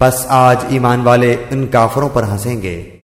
پس آج ایمان والے ان کافروں پر ہنسیں گے۔